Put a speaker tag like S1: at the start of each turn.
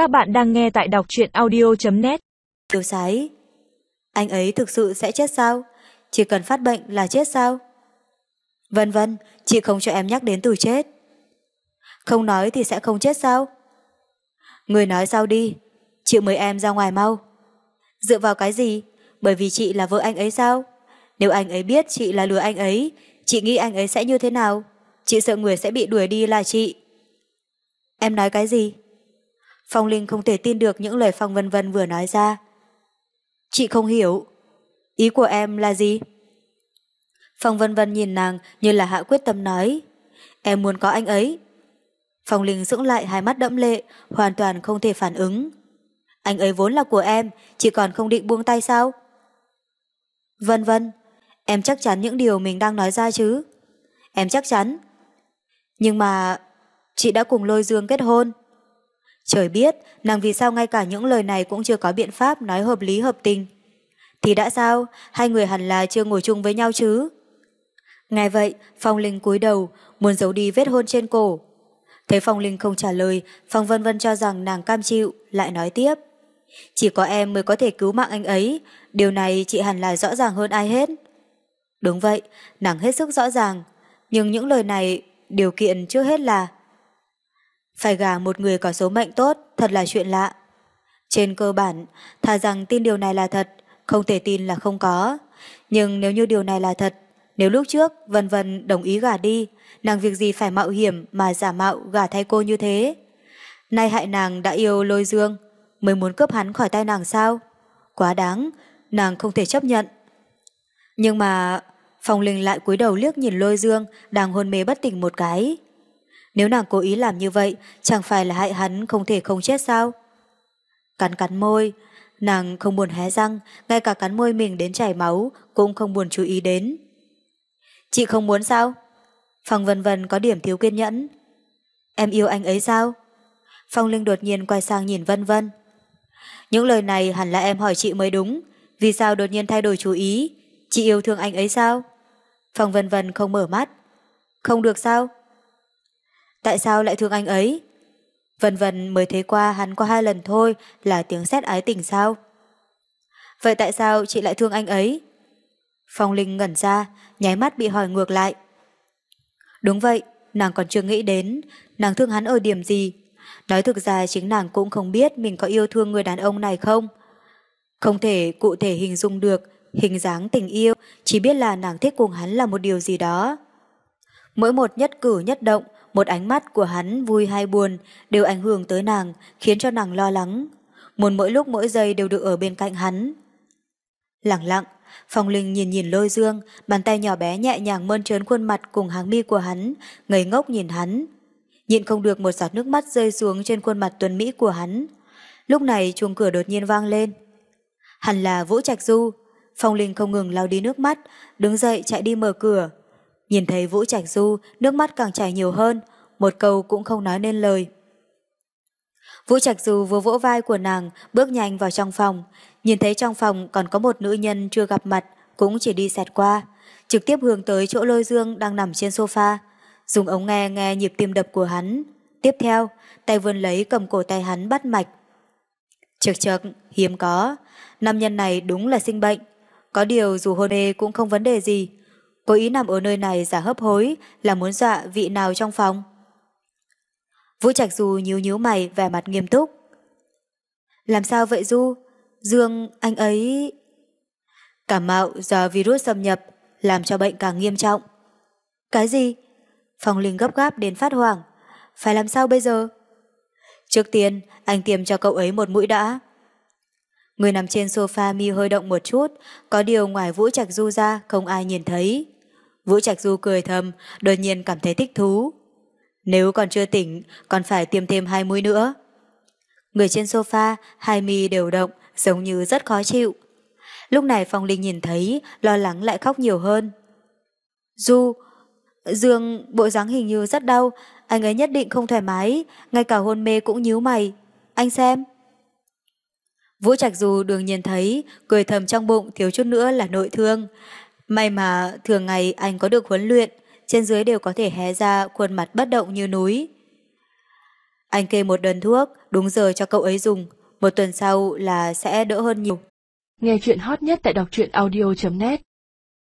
S1: Các bạn đang nghe tại đọc truyện audio.net
S2: Tiêu sái Anh ấy thực sự sẽ chết sao? Chỉ cần phát bệnh là chết sao? Vân vân, chị không cho em nhắc đến từ chết. Không nói thì sẽ không chết sao? Người nói sao đi? Chị mời em ra ngoài mau. Dựa vào cái gì? Bởi vì chị là vợ anh ấy sao? Nếu anh ấy biết chị là lừa anh ấy, chị nghĩ anh ấy sẽ như thế nào? Chị sợ người sẽ bị đuổi đi là chị. Em nói cái gì? Phong Linh không thể tin được những lời Phong Vân Vân vừa nói ra. Chị không hiểu. Ý của em là gì? Phong Vân Vân nhìn nàng như là hạ quyết tâm nói. Em muốn có anh ấy. Phong Linh dưỡng lại hai mắt đẫm lệ, hoàn toàn không thể phản ứng. Anh ấy vốn là của em, chị còn không định buông tay sao? Vân Vân, em chắc chắn những điều mình đang nói ra chứ? Em chắc chắn. Nhưng mà chị đã cùng lôi dương kết hôn. Trời biết, nàng vì sao ngay cả những lời này cũng chưa có biện pháp nói hợp lý hợp tình. Thì đã sao, hai người hẳn là chưa ngồi chung với nhau chứ? Nghe vậy, Phong Linh cúi đầu, muốn giấu đi vết hôn trên cổ. Thấy Phong Linh không trả lời, Phong Vân Vân cho rằng nàng cam chịu, lại nói tiếp. Chỉ có em mới có thể cứu mạng anh ấy, điều này chị hẳn là rõ ràng hơn ai hết. Đúng vậy, nàng hết sức rõ ràng, nhưng những lời này điều kiện trước hết là phải gả một người có số mệnh tốt thật là chuyện lạ. Trên cơ bản, thà rằng tin điều này là thật, không thể tin là không có. Nhưng nếu như điều này là thật, nếu lúc trước Vân Vân đồng ý gả đi, nàng việc gì phải mạo hiểm mà giả mạo gả thay cô như thế? Nay hại nàng đã yêu lôi dương, mới muốn cướp hắn khỏi tay nàng sao? Quá đáng, nàng không thể chấp nhận. Nhưng mà Phong Linh lại cúi đầu liếc nhìn lôi dương đang hôn mê bất tỉnh một cái. Nếu nàng cố ý làm như vậy, chẳng phải là hại hắn không thể không chết sao? Cắn cắn môi, nàng không buồn hé răng, ngay cả cắn môi mình đến chảy máu cũng không buồn chú ý đến. Chị không muốn sao? Phong vân vân có điểm thiếu kiên nhẫn. Em yêu anh ấy sao? Phong Linh đột nhiên quay sang nhìn vân vân. Những lời này hẳn là em hỏi chị mới đúng. Vì sao đột nhiên thay đổi chú ý? Chị yêu thương anh ấy sao? Phong vân vân không mở mắt. Không được sao? Tại sao lại thương anh ấy? Vân vân mới thấy qua hắn có hai lần thôi là tiếng xét ái tình sao? Vậy tại sao chị lại thương anh ấy? Phong Linh ngẩn ra, nháy mắt bị hỏi ngược lại. Đúng vậy, nàng còn chưa nghĩ đến, nàng thương hắn ở điểm gì. Nói thực ra chính nàng cũng không biết mình có yêu thương người đàn ông này không. Không thể cụ thể hình dung được hình dáng tình yêu, chỉ biết là nàng thích cùng hắn là một điều gì đó. Mỗi một nhất cử nhất động một ánh mắt của hắn vui hay buồn đều ảnh hưởng tới nàng, khiến cho nàng lo lắng. Muốn mỗi lúc mỗi giây đều được ở bên cạnh hắn. Lặng lặng, Phong Linh nhìn nhìn lôi dương, bàn tay nhỏ bé nhẹ nhàng mơn trớn khuôn mặt cùng hàng mi của hắn, ngây ngốc nhìn hắn. Nhịn không được một giọt nước mắt rơi xuống trên khuôn mặt tuấn Mỹ của hắn. Lúc này chuông cửa đột nhiên vang lên. Hẳn là Vũ Trạch Du. Phong Linh không ngừng lau đi nước mắt, đứng dậy chạy đi mở cửa. Nhìn thấy Vũ Trạch Du, nước mắt càng chảy nhiều hơn, một câu cũng không nói nên lời. Vũ Trạch Du vừa vỗ vai của nàng, bước nhanh vào trong phòng. Nhìn thấy trong phòng còn có một nữ nhân chưa gặp mặt, cũng chỉ đi xẹt qua. Trực tiếp hướng tới chỗ lôi dương đang nằm trên sofa. Dùng ống nghe nghe nhịp tim đập của hắn. Tiếp theo, tay vươn lấy cầm cổ tay hắn bắt mạch. Trực trực, hiếm có. Nam nhân này đúng là sinh bệnh. Có điều dù hôn mê cũng không vấn đề gì. Cố ý nằm ở nơi này giả hấp hối là muốn dọa vị nào trong phòng. Vũ Trạch Du nhíu nhíu mày vẻ mặt nghiêm túc. Làm sao vậy Du? Dương, anh ấy... Cảm mạo do virus xâm nhập làm cho bệnh càng nghiêm trọng. Cái gì? Phong Linh gấp gáp đến phát hoảng. Phải làm sao bây giờ? Trước tiên, anh tiêm cho cậu ấy một mũi đã. Người nằm trên sofa mi hơi động một chút, có điều ngoài Vũ Trạch Du ra không ai nhìn thấy. Vũ Trạch Du cười thầm, đột nhiên cảm thấy thích thú. Nếu còn chưa tỉnh, còn phải tiêm thêm hai mũi nữa. Người trên sofa, hai mi đều động, giống như rất khó chịu. Lúc này Phong Linh nhìn thấy, lo lắng lại khóc nhiều hơn. Du, Dương, bộ dáng hình như rất đau, anh ấy nhất định không thoải mái, ngay cả hôn mê cũng nhíu mày. Anh xem. Vũ Trạch Du đương nhiên thấy, cười thầm trong bụng thiếu chút nữa là nội thương. May mà thường ngày anh có được huấn luyện, trên dưới đều có thể hé ra khuôn mặt bất động như núi. Anh kê một đơn thuốc, đúng giờ cho cậu ấy dùng. Một tuần sau là sẽ đỡ hơn nhiều.
S1: Nghe chuyện hot nhất tại đọc truyện audio.net